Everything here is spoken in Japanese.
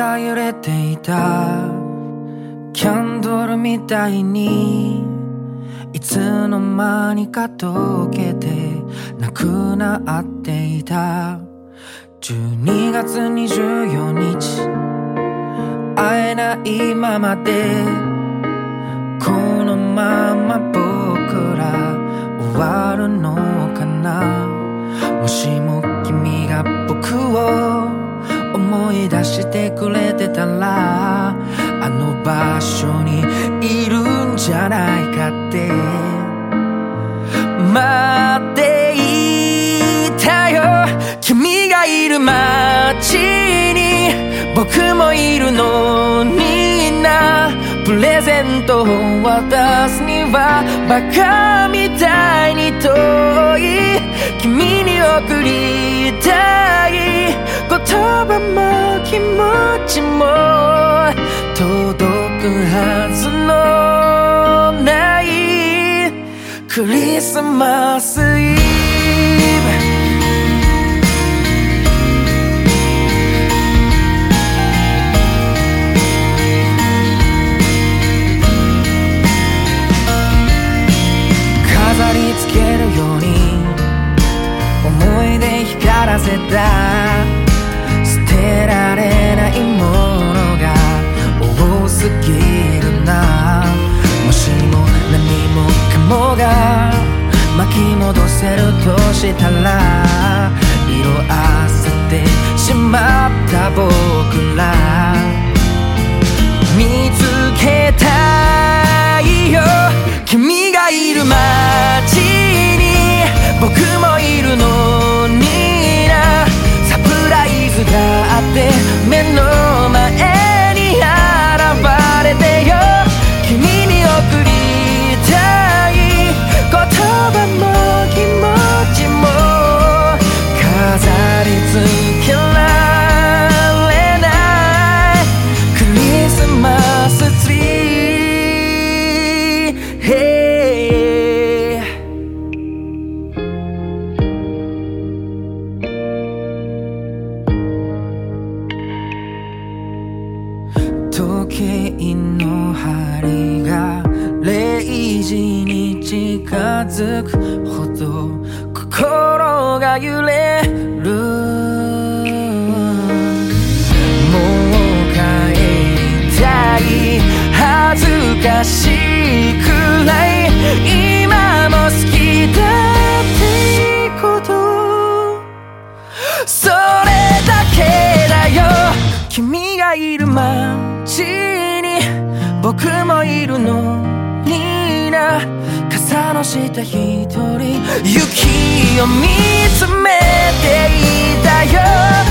が揺れていた。キャンドルみたいにいつの間にか溶けてなくなっていた。12月24日会えないままでこのまま僕ら終わるのかな。もしも君が僕を思い出してくれてたらあの場所にいるんじゃないかって。待っていたよ。君がいる街に僕もいるのにな。プレゼントを渡すにはバカみたいに遠い。君に送りたい。はずのないクリスマスイブ。飾り付けるように思い出光らせたとしたらの針が0時に近づくほど心が揺れる。もう帰りたい恥ずかしくらい今も好きだってこと。それだけだよ。君がいる街に僕もいるのにな。傘の下一人。雪を見つめていたよ。